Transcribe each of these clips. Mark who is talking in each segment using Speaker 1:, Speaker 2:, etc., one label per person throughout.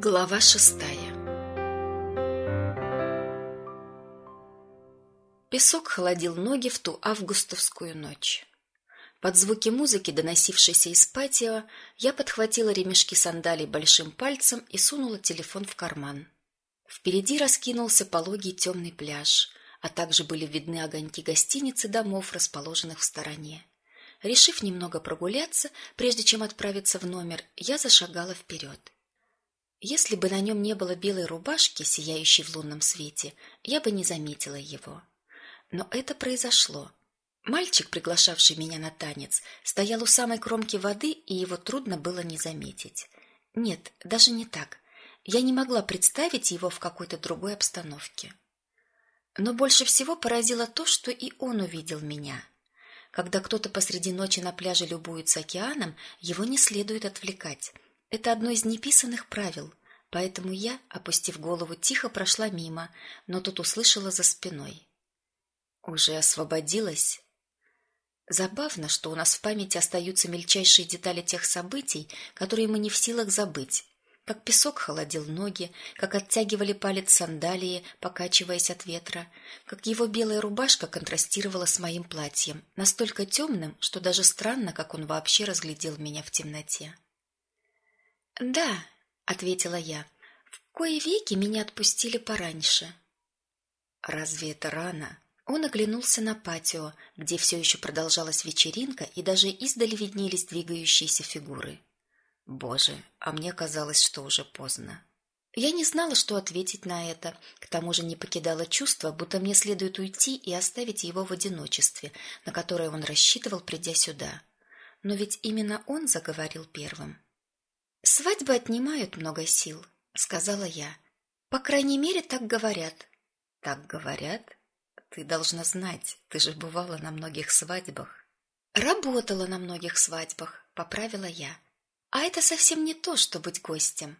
Speaker 1: Глава шестая Песок холодил ноги в ту августовскую ночь. Под звуки музыки, доносившейся из патио, я подхватила ремешки сандалий большим пальцем и сунула телефон в карман. Впереди раскинулся пологий темный пляж, а также были видны огоньки гостиниц и домов, расположенных в стороне. Решив немного прогуляться, прежде чем отправиться в номер, я зашагала вперед. Если бы на нем не было белой рубашки, сияющей в лунном свете, я бы не заметила его. Но это произошло. Мальчик, приглашавший меня на танец, стоял у самой кромки воды, и его трудно было не заметить. Нет, даже не так. Я не могла представить его в какой-то другой обстановке. Но больше всего поразило то, что и он увидел меня. Когда кто-то посреди ночи на пляже любуется океаном, его не следует отвлекать. Это одно из неписанных правил, поэтому я, опустив голову, тихо прошла мимо, но тут услышала за спиной. Уже освободилась? Забавно, что у нас в памяти остаются мельчайшие детали тех событий, которые мы не в силах забыть. Как песок холодил ноги, как оттягивали палец сандалии, покачиваясь от ветра, как его белая рубашка контрастировала с моим платьем, настолько темным, что даже странно, как он вообще разглядел меня в темноте. «Да», — ответила я, — «в кои веки меня отпустили пораньше». «Разве это рано?» Он оглянулся на патио, где все еще продолжалась вечеринка, и даже издали виднелись двигающиеся фигуры. Боже, а мне казалось, что уже поздно. Я не знала, что ответить на это, к тому же не покидало чувство, будто мне следует уйти и оставить его в одиночестве, на которое он рассчитывал, придя сюда. Но ведь именно он заговорил первым. «Свадьбы отнимают много сил», — сказала я. «По крайней мере, так говорят». «Так говорят?» Ты должна знать, ты же бывала на многих свадьбах. Работала на многих свадьбах, поправила я. А это совсем не то, что быть гостем.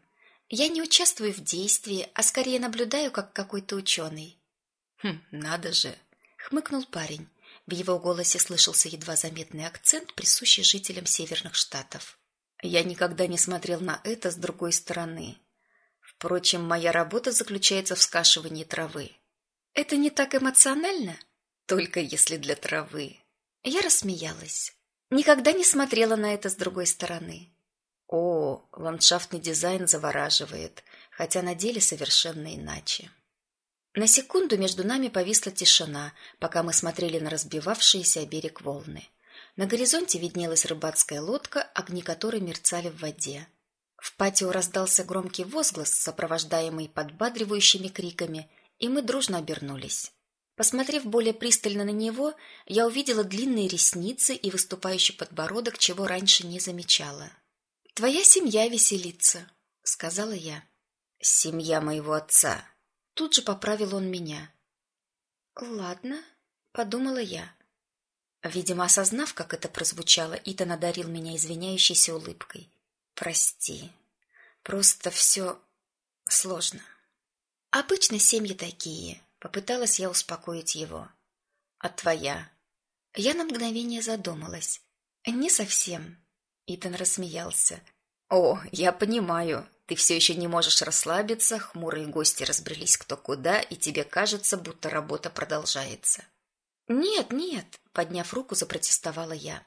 Speaker 1: Я не участвую в действии, а скорее наблюдаю, как какой-то ученый. Хм, надо же, хмыкнул парень. В его голосе слышался едва заметный акцент, присущий жителям северных штатов. Я никогда не смотрел на это с другой стороны. Впрочем, моя работа заключается в скашивании травы. Это не так эмоционально? Только если для травы. Я рассмеялась. Никогда не смотрела на это с другой стороны. О, ландшафтный дизайн завораживает, хотя на деле совершенно иначе. На секунду между нами повисла тишина, пока мы смотрели на разбивавшиеся о берег волны. На горизонте виднелась рыбацкая лодка, огни которой мерцали в воде. В патио раздался громкий возглас, сопровождаемый подбадривающими криками, и мы дружно обернулись. Посмотрев более пристально на него, я увидела длинные ресницы и выступающий подбородок, чего раньше не замечала. «Твоя семья веселится», — сказала я. «Семья моего отца». Тут же поправил он меня. «Ладно», — подумала я. Видимо, осознав, как это прозвучало, Итан одарил меня извиняющейся улыбкой. «Прости. Просто все сложно». Обычно семьи такие, попыталась я успокоить его. А твоя? Я на мгновение задумалась. Не совсем. Итан рассмеялся. О, я понимаю. Ты все еще не можешь расслабиться, хмурые гости разбрелись кто куда, и тебе кажется, будто работа продолжается. Нет, нет, подняв руку, запротестовала я.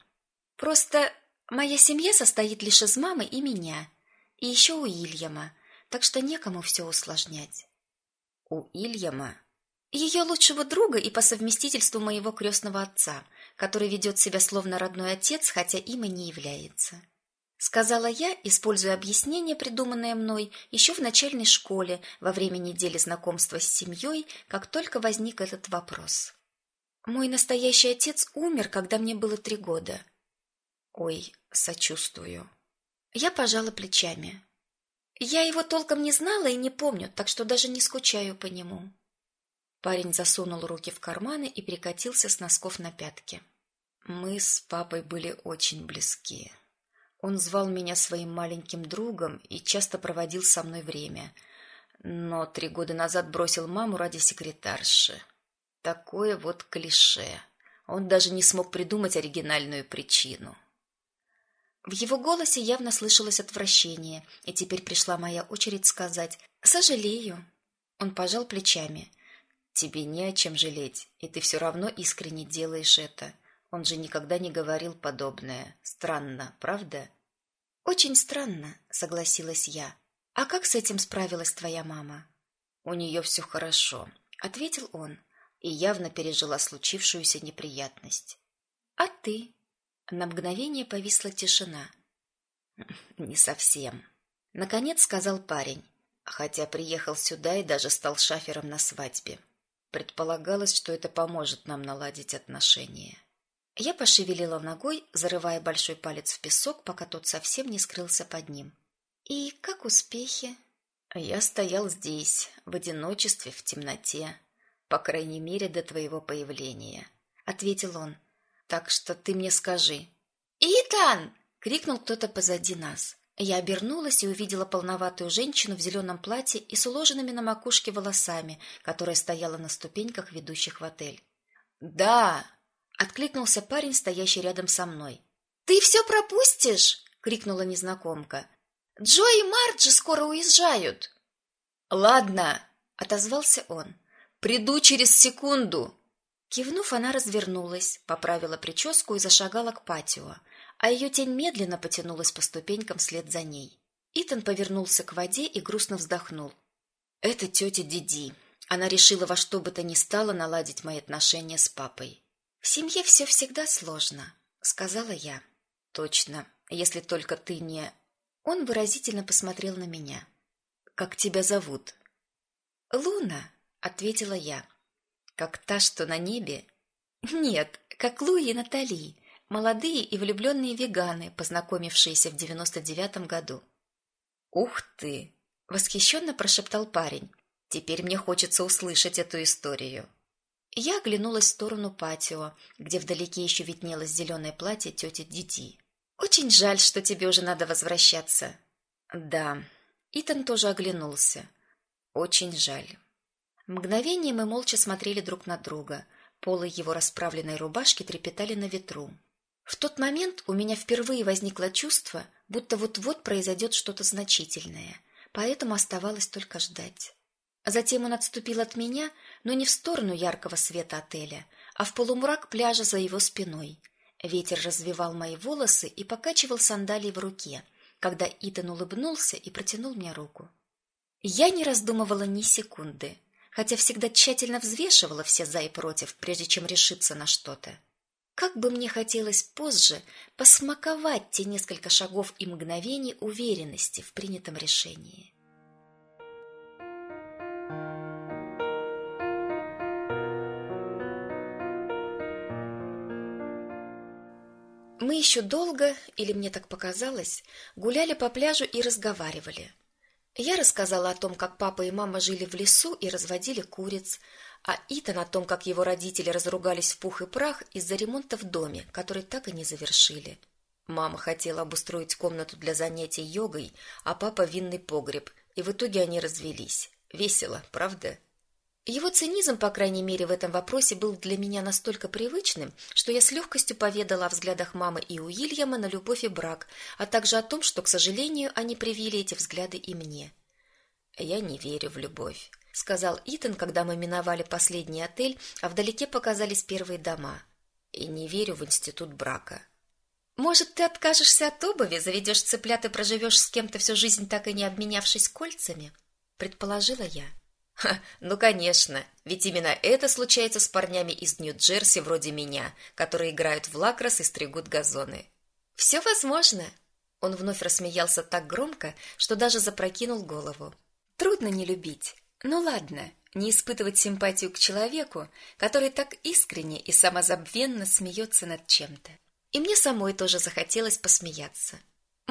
Speaker 1: Просто моя семья состоит лишь из мамы и меня, и еще у Ильяма, так что некому все усложнять. У Ильяма ее лучшего друга и по совместительству моего крестного отца, который ведет себя словно родной отец, хотя им и не является. Сказала я, используя объяснение, придуманное мной еще в начальной школе во время недели знакомства с семьей, как только возник этот вопрос. Мой настоящий отец умер, когда мне было три года. Ой, сочувствую. Я пожала плечами. Я его толком не знала и не помню, так что даже не скучаю по нему. Парень засунул руки в карманы и перекатился с носков на пятки. Мы с папой были очень близки. Он звал меня своим маленьким другом и часто проводил со мной время. Но три года назад бросил маму ради секретарши. Такое вот клише. Он даже не смог придумать оригинальную причину. В его голосе явно слышалось отвращение, и теперь пришла моя очередь сказать «Сожалею». Он пожал плечами. «Тебе не о чем жалеть, и ты все равно искренне делаешь это. Он же никогда не говорил подобное. Странно, правда?» «Очень странно», — согласилась я. «А как с этим справилась твоя мама?» «У нее все хорошо», — ответил он, и явно пережила случившуюся неприятность. «А ты?» На мгновение повисла тишина. «Не совсем», — наконец сказал парень, хотя приехал сюда и даже стал шафером на свадьбе. Предполагалось, что это поможет нам наладить отношения. Я пошевелила ногой, зарывая большой палец в песок, пока тот совсем не скрылся под ним. «И как успехи?» «Я стоял здесь, в одиночестве, в темноте, по крайней мере, до твоего появления», — ответил он. «Так что ты мне скажи». «Итан!» — крикнул кто-то позади нас. Я обернулась и увидела полноватую женщину в зеленом платье и с уложенными на макушке волосами, которая стояла на ступеньках, ведущих в отель. «Да!» Откликнулся парень, стоящий рядом со мной. «Ты все пропустишь!» — крикнула незнакомка. «Джо и Марджи скоро уезжают!»
Speaker 2: «Ладно!» — отозвался он. «Приду через секунду!»
Speaker 1: Кивнув, она развернулась, поправила прическу и зашагала к патио, а ее тень медленно потянулась по ступенькам вслед за ней. Итан повернулся к воде и грустно вздохнул. «Это тетя Диди. Она решила во что бы то ни стало наладить мои отношения с папой. «В семье все всегда сложно», — сказала я. «Точно, если только ты не...» Он выразительно посмотрел на меня. «Как тебя зовут?» «Луна», — ответила я. «Как та, что на небе?» «Нет, как Луи и Натали, молодые и влюбленные веганы, познакомившиеся в девяносто девятом году». «Ух ты!» — восхищенно прошептал парень. «Теперь мне хочется услышать эту историю». Я оглянулась в сторону патио, где вдалеке еще виднелось зеленое платье тети Диди. «Очень жаль, что тебе уже надо возвращаться». «Да». Итан тоже оглянулся. «Очень жаль». Мгновение мы молча смотрели друг на друга. Полы его расправленной рубашки трепетали на ветру. В тот момент у меня впервые возникло чувство, будто вот-вот произойдет что-то значительное, поэтому оставалось только ждать. Затем он отступил от меня, но не в сторону яркого света отеля, а в полумрак пляжа за его спиной. Ветер развивал мои волосы и покачивал сандалии в руке, когда Итан улыбнулся и протянул мне руку. Я не раздумывала ни секунды, хотя всегда тщательно взвешивала все за и против, прежде чем решиться на что-то. Как бы мне хотелось позже посмаковать те несколько шагов и мгновений уверенности в принятом решении. Мы еще долго, или мне так показалось, гуляли по пляжу и разговаривали. Я рассказала о том, как папа и мама жили в лесу и разводили куриц, а Итан о том, как его родители разругались в пух и прах из-за ремонта в доме, который так и не завершили. Мама хотела обустроить комнату для занятий йогой, а папа винный погреб, и в итоге они развелись. Весело, правда? Его цинизм, по крайней мере, в этом вопросе был для меня настолько привычным, что я с легкостью поведала о взглядах мамы и Уильяма на любовь и брак, а также о том, что, к сожалению, они привили эти взгляды и мне. «Я не верю в любовь», — сказал Итан, когда мы миновали последний отель, а вдалеке показались первые дома. «И не верю в институт брака». «Может, ты откажешься от обуви, заведешь цыплят и проживешь с кем-то всю жизнь, так и не обменявшись кольцами?» — предположила я. Ха, ну, конечно, ведь именно это случается с парнями из Нью-Джерси вроде меня, которые играют в лакросс и стригут газоны. Все возможно. Он вновь рассмеялся так громко, что даже запрокинул голову. Трудно не любить. Ну ладно, не испытывать симпатию к человеку, который так искренне и самозабвенно смеется над чем-то. И мне самой тоже захотелось посмеяться.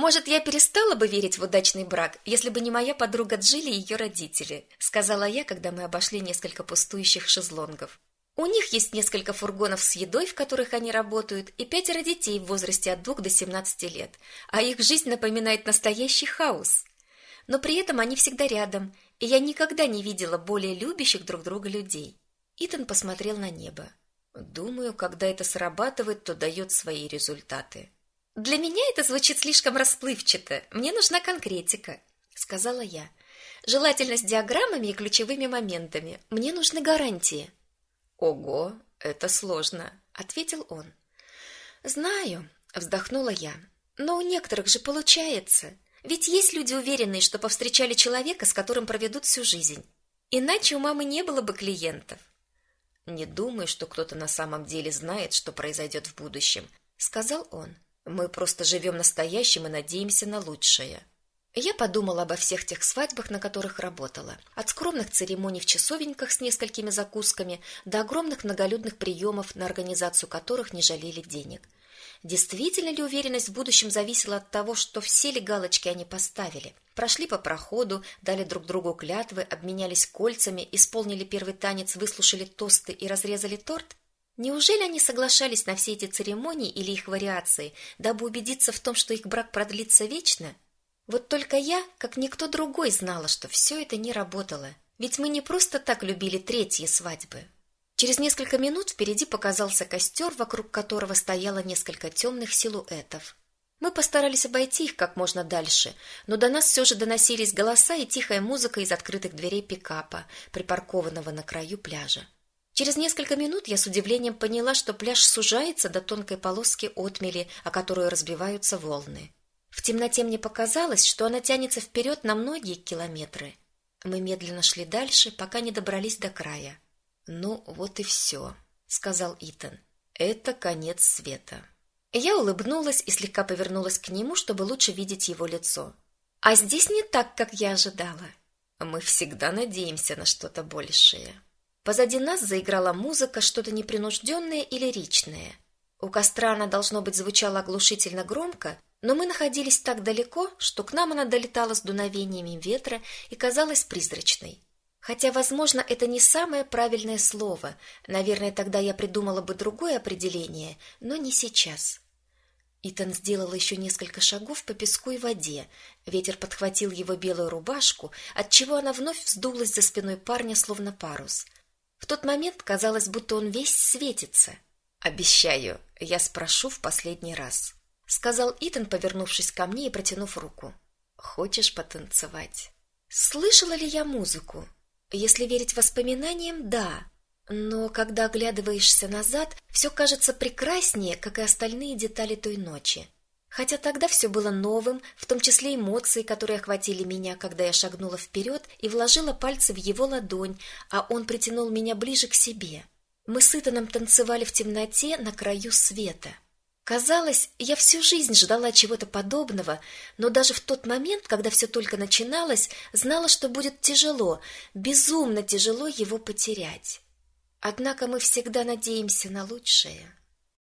Speaker 1: «Может, я перестала бы верить в удачный брак, если бы не моя подруга Джилли и ее родители», сказала я, когда мы обошли несколько пустующих шезлонгов. «У них есть несколько фургонов с едой, в которых они работают, и пятеро детей в возрасте от двух до семнадцати лет, а их жизнь напоминает настоящий хаос. Но при этом они всегда рядом, и я никогда не видела более любящих друг друга людей». Итан посмотрел на небо. «Думаю, когда это срабатывает, то дает свои результаты». Для меня это звучит слишком расплывчато. Мне нужна конкретика, сказала я. Желательно с диаграммами и ключевыми моментами. Мне нужны гарантии.
Speaker 2: Ого, это сложно, ответил он.
Speaker 1: Знаю, вздохнула я. Но у некоторых же получается. Ведь есть люди уверенные, что повстречали человека, с которым проведут всю жизнь. Иначе у мамы не было бы клиентов.
Speaker 2: Не думаю, что кто-то на самом деле знает, что произойдет в будущем, сказал он. Мы просто живем настоящим и надеемся на лучшее.
Speaker 1: Я подумала обо всех тех свадьбах, на которых работала. От скромных церемоний в часовеньках с несколькими закусками до огромных многолюдных приемов, на организацию которых не жалели денег. Действительно ли уверенность в будущем зависела от того, что все ли галочки они поставили? Прошли по проходу, дали друг другу клятвы, обменялись кольцами, исполнили первый танец, выслушали тосты и разрезали торт? Неужели они соглашались на все эти церемонии или их вариации, дабы убедиться в том, что их брак продлится вечно? Вот только я, как никто другой, знала, что все это не работало. Ведь мы не просто так любили третьи свадьбы. Через несколько минут впереди показался костер, вокруг которого стояло несколько темных силуэтов. Мы постарались обойти их как можно дальше, но до нас все же доносились голоса и тихая музыка из открытых дверей пикапа, припаркованного на краю пляжа. Через несколько минут я с удивлением поняла, что пляж сужается до тонкой полоски отмели, о которую разбиваются волны. В темноте мне показалось, что она тянется вперед на многие километры. Мы медленно шли дальше, пока не добрались до края.
Speaker 2: «Ну, вот и все», — сказал Итан. «Это конец света».
Speaker 1: Я улыбнулась и слегка повернулась к нему, чтобы лучше видеть его лицо. «А здесь не так, как я ожидала».
Speaker 2: «Мы всегда надеемся на что-то большее».
Speaker 1: Позади нас заиграла музыка, что-то непринужденное и лиричное. У костра она, должно быть, звучала оглушительно громко, но мы находились так далеко, что к нам она долетала с дуновениями ветра и казалась призрачной. Хотя, возможно, это не самое правильное слово. Наверное, тогда я придумала бы другое определение, но не сейчас. Итан сделал еще несколько шагов по песку и воде. Ветер подхватил его белую рубашку, отчего она вновь вздулась за спиной парня, словно парус. В тот момент казалось, будто он весь светится.
Speaker 2: «Обещаю, я спрошу в последний раз»,
Speaker 1: сказал Итан, повернувшись ко мне и протянув руку.
Speaker 2: Хочешь потанцевать?
Speaker 1: Слышала ли я музыку? Если верить воспоминаниям, да. Но когда оглядываешься назад, все кажется прекраснее, как и остальные детали той ночи. Хотя тогда все было новым, в том числе эмоции, которые охватили меня, когда я шагнула вперед и вложила пальцы в его ладонь, а он притянул меня ближе к себе. Мы с Итаном танцевали в темноте на краю света. Казалось, я всю жизнь ждала чего-то подобного, но даже в тот момент, когда все только начиналось, знала, что будет тяжело, безумно тяжело его потерять. Однако мы всегда надеемся на лучшее.